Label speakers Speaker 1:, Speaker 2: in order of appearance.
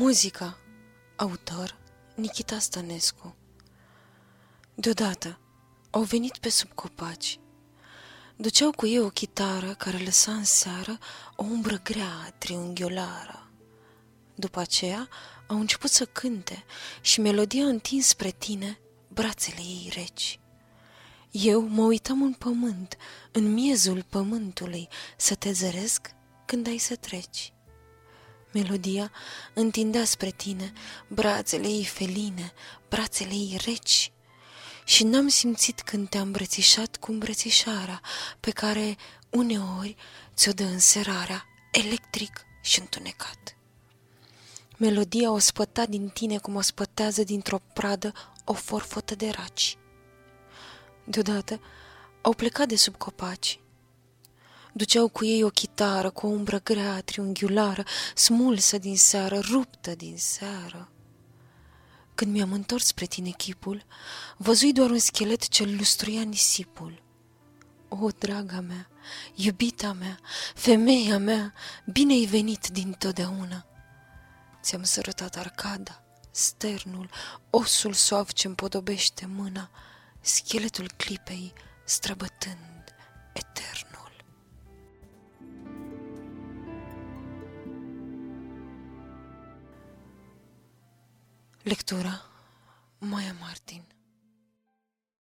Speaker 1: Muzica Autor Nikita Stănescu Deodată au venit pe sub copaci. Duceau cu ei o chitară care lăsa în seară o umbră grea, triunghiulară. După aceea au început să cânte și melodia întins spre tine brațele ei reci. Eu mă uitam în pământ, în miezul pământului, să te zăresc când ai să treci. Melodia întindea spre tine brațele ei feline, brațele ei reci, și n-am simțit când te-am îmbrățișat cu îmbrățișarea pe care uneori ți-o dă înserarea, electric și întunecat. Melodia o spăta din tine cum o spătează dintr-o pradă o forfotă de raci. Deodată au plecat de sub copaci. Duceau cu ei o chitară cu o umbră grea, triunghiulară, smulsă din seară, ruptă din seară. Când mi-am întors spre tine chipul, văzui doar un schelet ce lustruia nisipul. O, draga mea, iubita mea, femeia mea, bine-ai venit din totdeauna. Ți-am sărătat arcada, sternul, osul soav ce împodobește mâna, scheletul clipei străbătând Lectura. Maya Martin